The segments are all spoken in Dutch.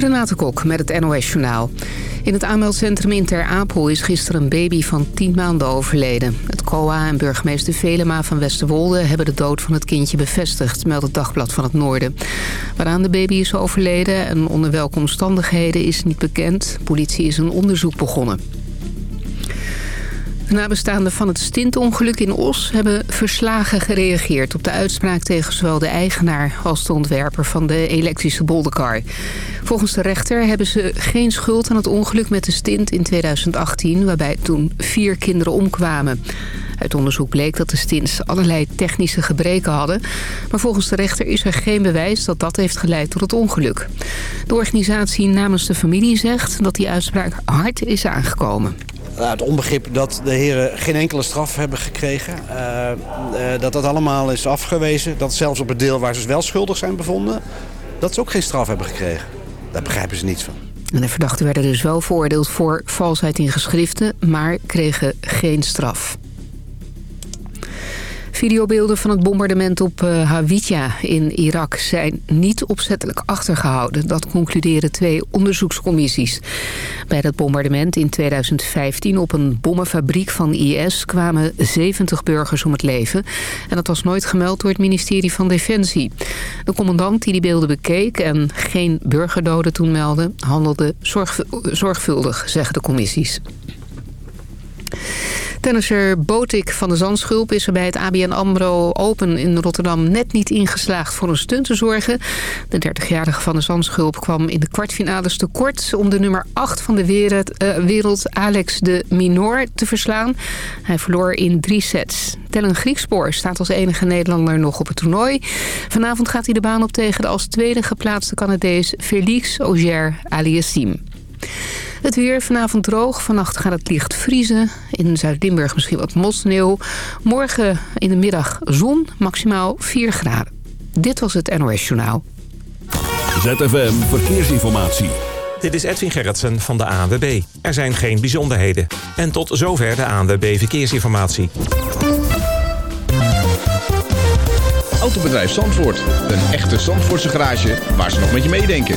Renate Kok met het NOS Journaal. In het aanmeldcentrum in Ter Apel is gisteren een baby van 10 maanden overleden. Het COA en burgemeester Velema van Westerwolde hebben de dood van het kindje bevestigd, meldt het Dagblad van het Noorden. Waaraan de baby is overleden en onder welke omstandigheden is niet bekend. Politie is een onderzoek begonnen. De nabestaanden van het stintongeluk in Os hebben verslagen gereageerd... op de uitspraak tegen zowel de eigenaar als de ontwerper van de elektrische bolderkar. Volgens de rechter hebben ze geen schuld aan het ongeluk met de stint in 2018... waarbij toen vier kinderen omkwamen. Uit onderzoek bleek dat de stints allerlei technische gebreken hadden... maar volgens de rechter is er geen bewijs dat dat heeft geleid tot het ongeluk. De organisatie namens de familie zegt dat die uitspraak hard is aangekomen het onbegrip dat de heren geen enkele straf hebben gekregen. Uh, uh, dat dat allemaal is afgewezen. Dat zelfs op het deel waar ze wel schuldig zijn bevonden... dat ze ook geen straf hebben gekregen. Daar begrijpen ze niets van. De verdachten werden dus wel veroordeeld voor valsheid in geschriften... maar kregen geen straf. Videobeelden van het bombardement op uh, Hawija in Irak zijn niet opzettelijk achtergehouden. Dat concluderen twee onderzoekscommissies. Bij dat bombardement in 2015 op een bommenfabriek van IS kwamen 70 burgers om het leven. En dat was nooit gemeld door het ministerie van Defensie. De commandant die die beelden bekeek en geen burgerdoden toen meldde... handelde zorgvuldig, zeggen de commissies. Tennisser Botik van de Zandschulp is er bij het ABN AMRO Open in Rotterdam net niet ingeslaagd voor een stunt te zorgen. De 30-jarige van de Zandschulp kwam in de kwartfinales tekort om de nummer 8 van de wereld, uh, wereld Alex de Minor te verslaan. Hij verloor in drie sets. Tellen Griekspoor staat als enige Nederlander nog op het toernooi. Vanavond gaat hij de baan op tegen de als tweede geplaatste Canadees Felix Auger-Aliassime. Het weer vanavond droog. Vannacht gaat het licht vriezen. In Zuid-Limburg misschien wat mosneeuw. Morgen in de middag zon, maximaal 4 graden. Dit was het NOS Journaal. ZFM Verkeersinformatie. Dit is Edwin Gerritsen van de ANWB. Er zijn geen bijzonderheden. En tot zover de ANWB Verkeersinformatie. Autobedrijf Zandvoort. Een echte Zandvoortse garage waar ze nog met je meedenken.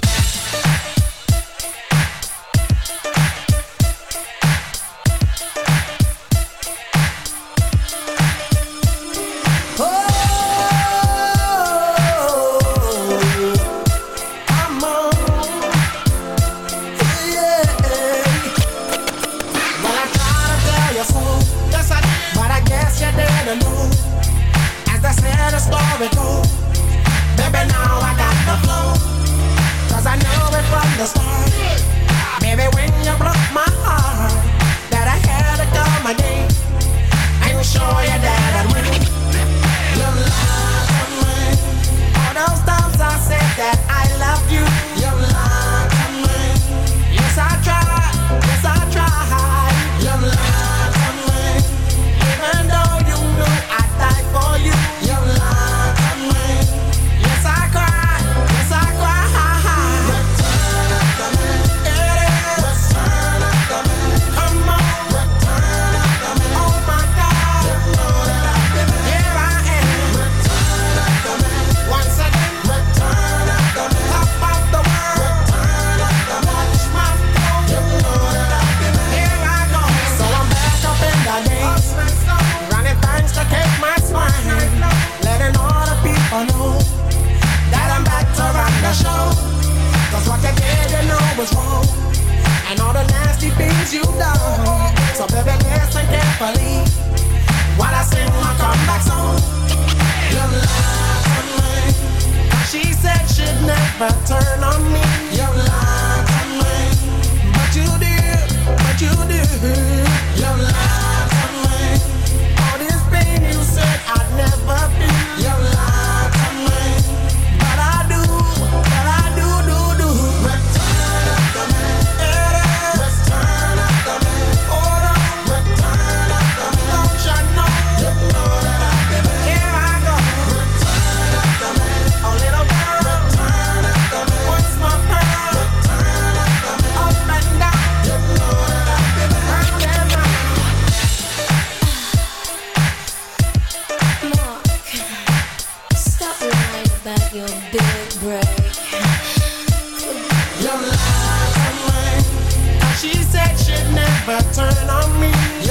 never turn on me.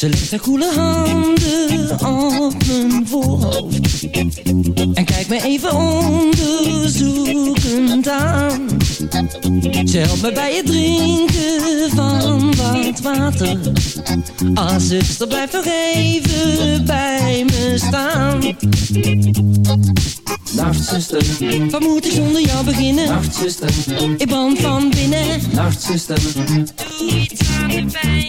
Ze legt haar koele handen op mijn voorhoofd. En kijkt me even onderzoekend aan. Ze helpt me bij het drinken van wat water. Ah, zuster, blijf nog even bij me staan. Nachtzuster, Wat moet ik zonder jou beginnen? nachtzuster, Ik brand van binnen. Nachtzuster, Doe iets aan de pijn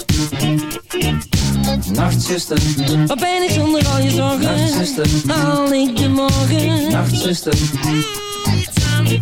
nachtzuster, Wat ben ik zonder al je zorgen? nachtzuster, Haal ik de morgen? nachtzuster, Doe iets aan de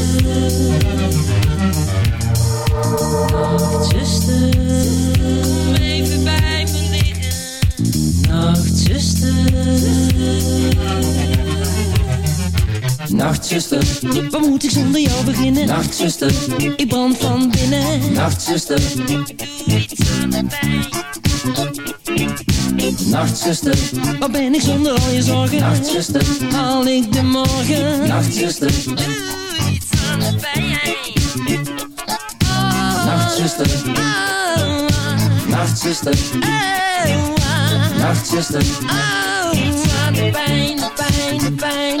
Nachtzuster, wat moet ik zonder jou beginnen? Nachtzuster, ik brand van binnen. Nachtzuster, Nachtzuster, wat ben ik zonder al je zorgen? Nachtzuster, haal ik de morgen? Nachtzuster, doe iets aan de pijn. Nachtzuster, Nachtzuster, Nachtzuster, iets aan de pijn, pijn, pijn.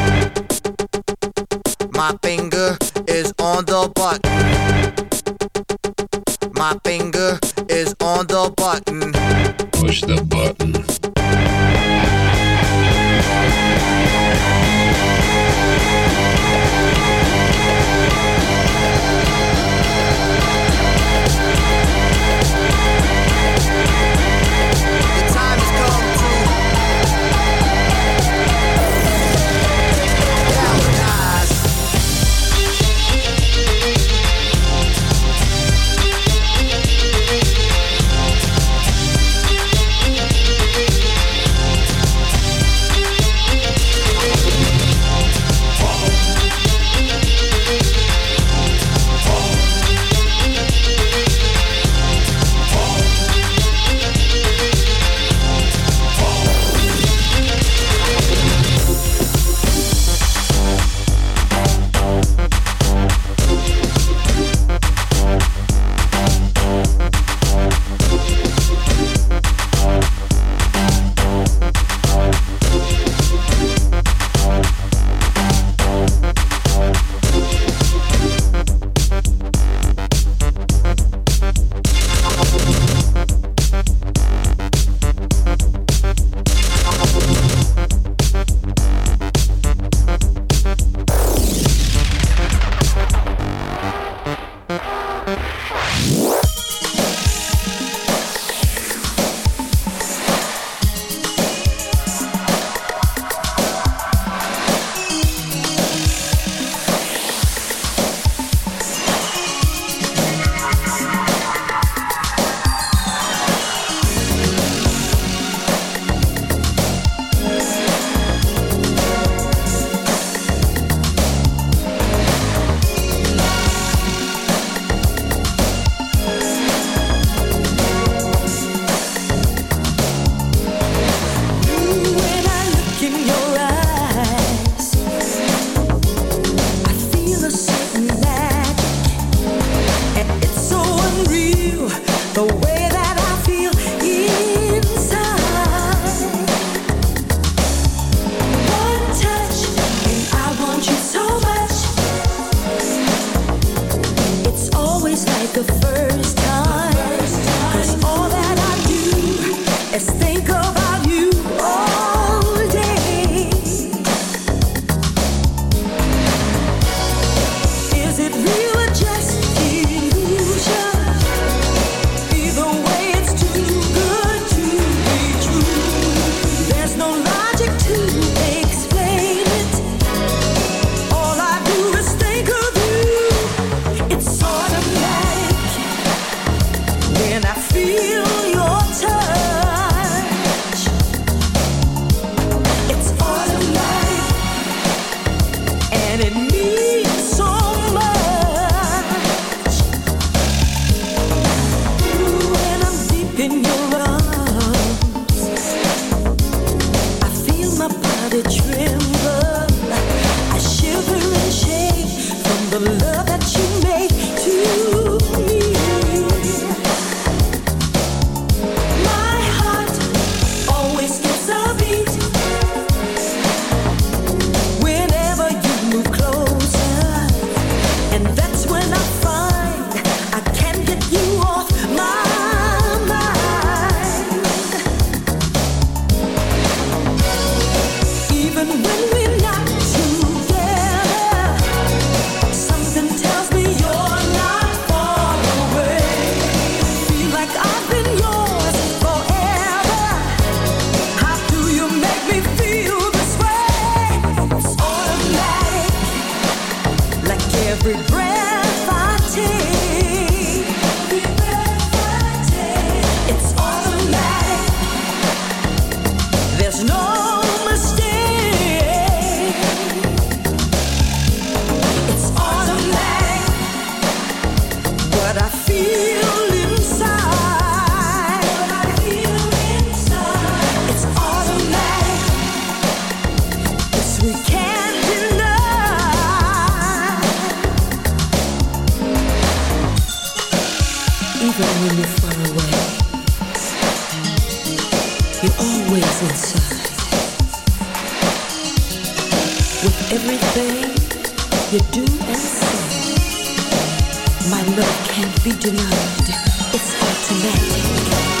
You're always inside. With everything you do and say, my love can't be denied. It's automatic.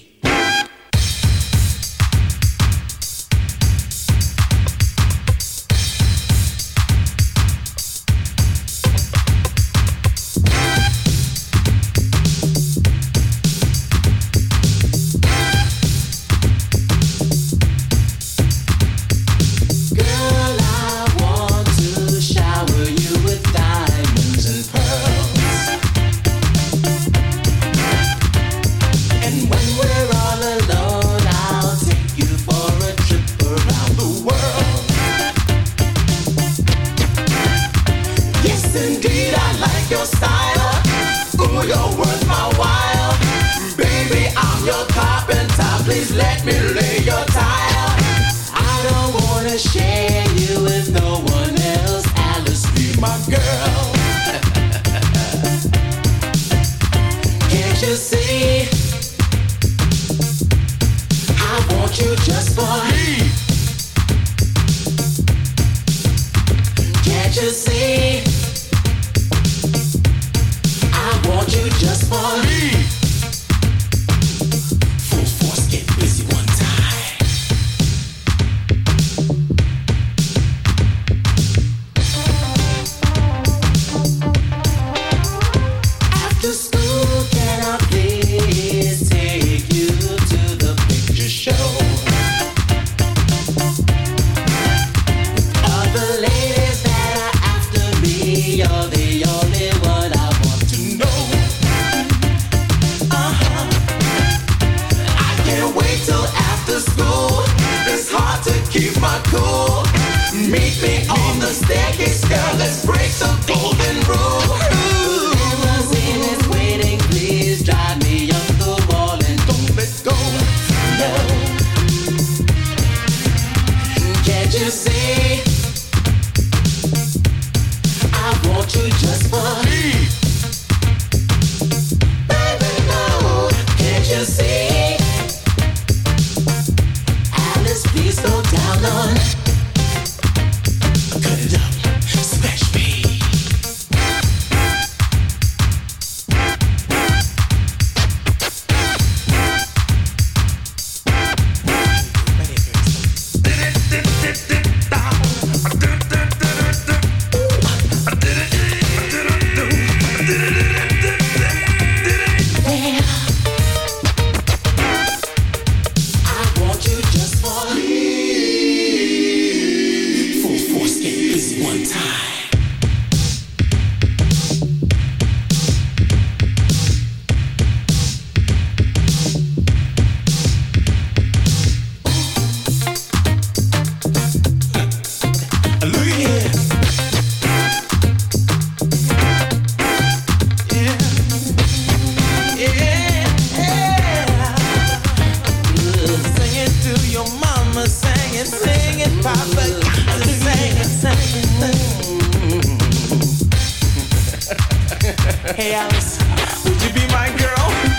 Hey Alice, would you be my girl?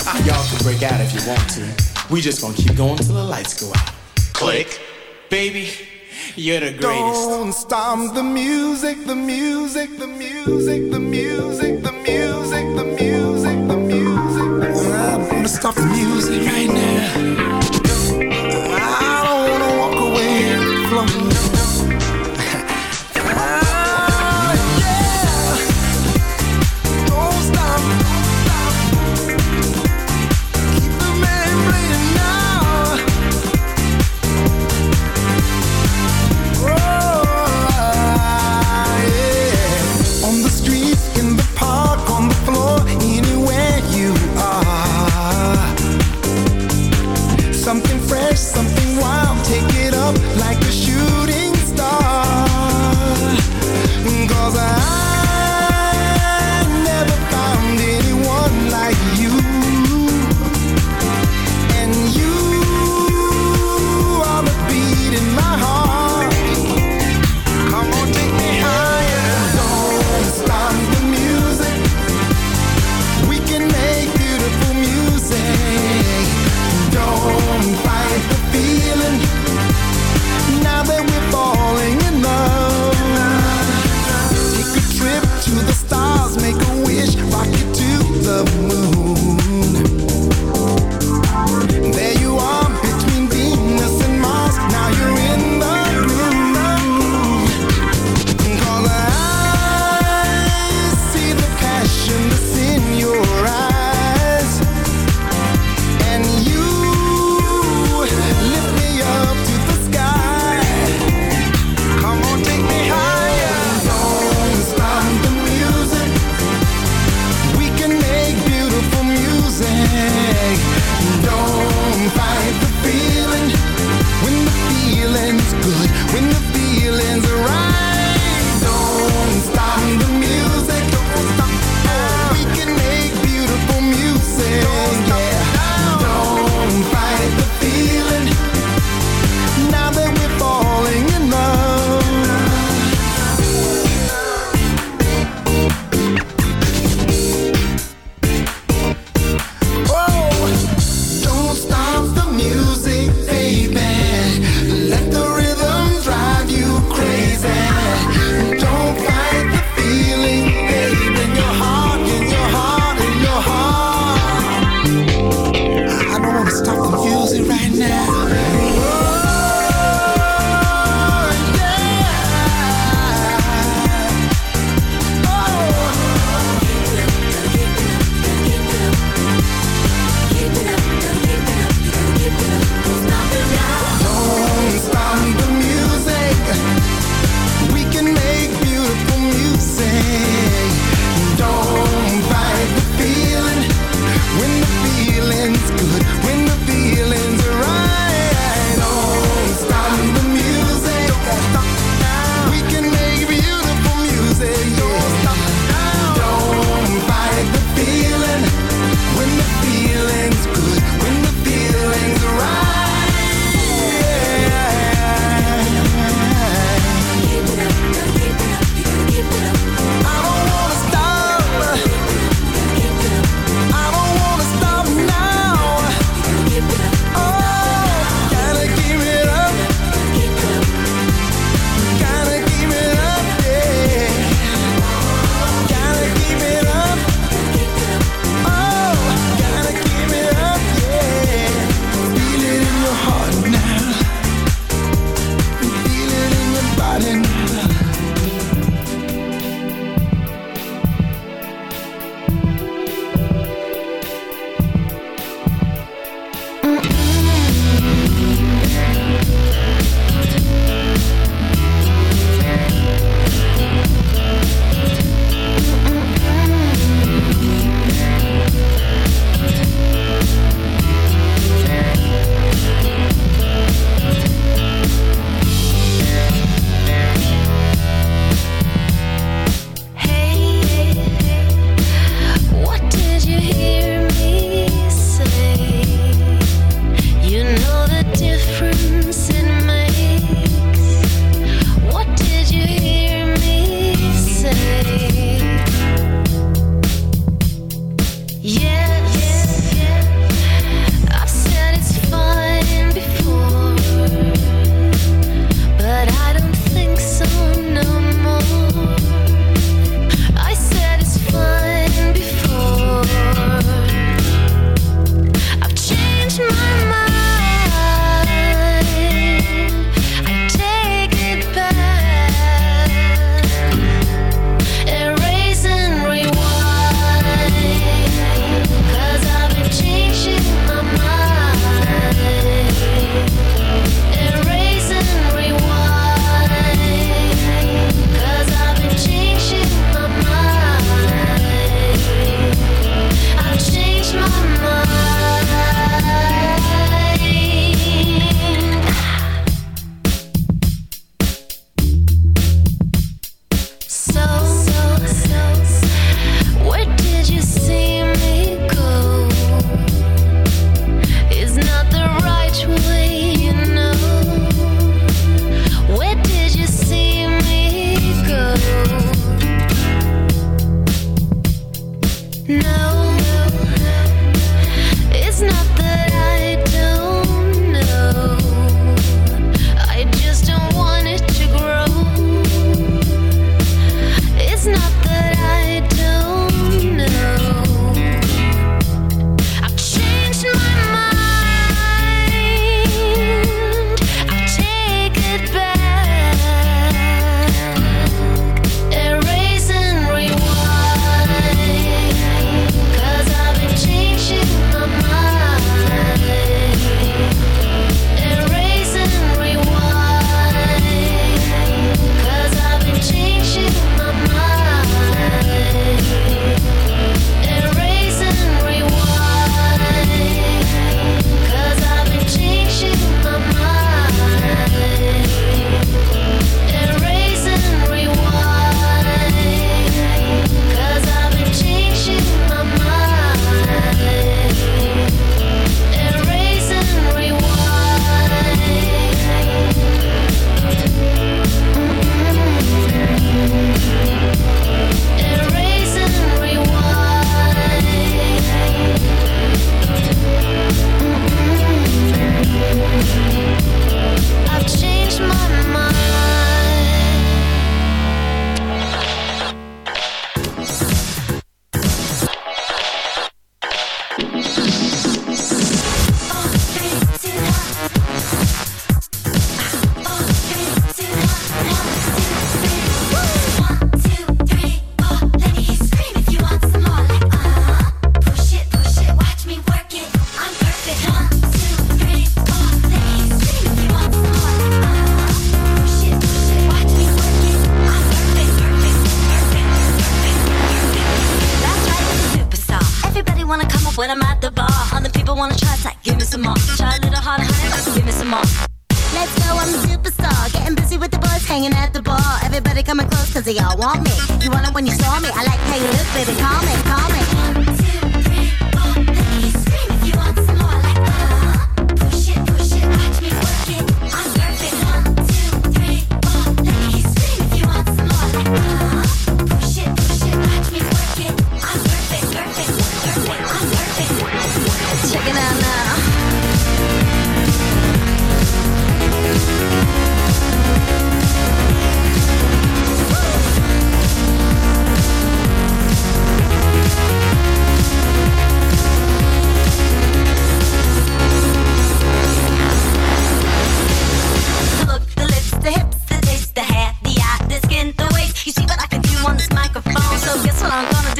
Ah, y'all can break out if you want to. We just gonna keep going till the lights go out. Click. Baby, you're the greatest. Don't stop the music, the music, the music, the music, the music, the music, the music. I'm gonna stop the music right now. I don't wanna walk away from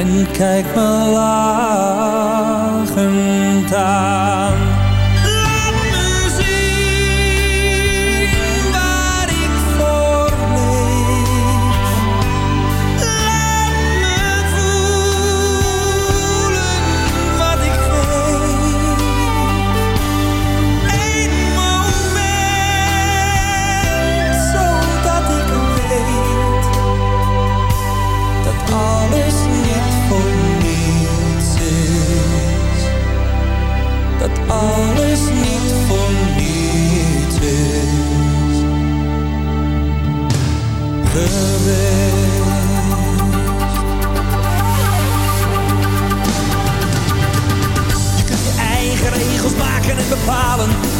En kijk me laag.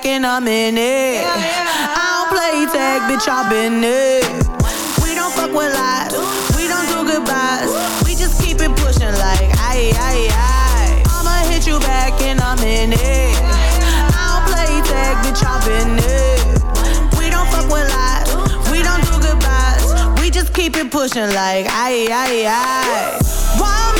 Back in a minute. I don't play tag, bitch, I've been it. We don't fuck with lies, we don't do goodbyes. We just keep it pushing like aye, aye, aye. I'ma hit you back in a minute. I don't play tag, bitch, I've been it. We don't fuck with lies, we don't do goodbyes. We just keep it pushing like aye, aye, aye. Wild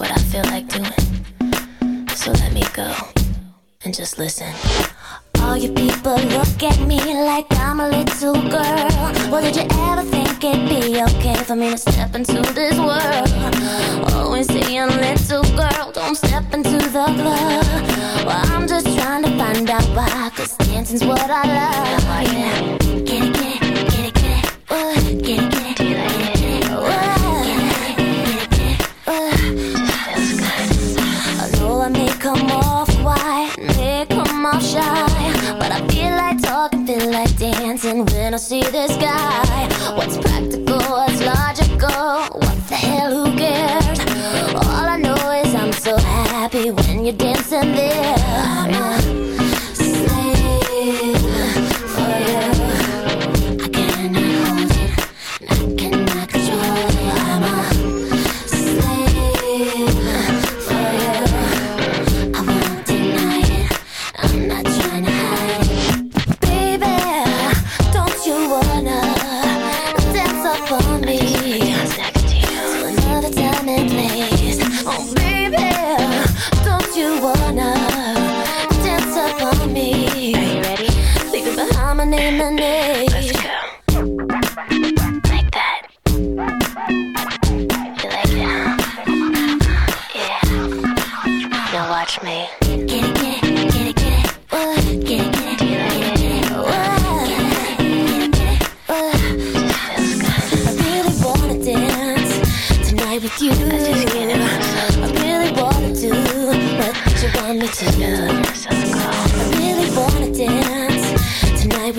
what I feel like doing. So let me go and just listen. All you people look at me like I'm a little girl. Well, did you ever think it'd be okay for me to step into this world? Always saying, little girl, don't step into the club. Well, I'm just trying to find out why, cause dancing's what I love. Yeah. see this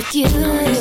with you.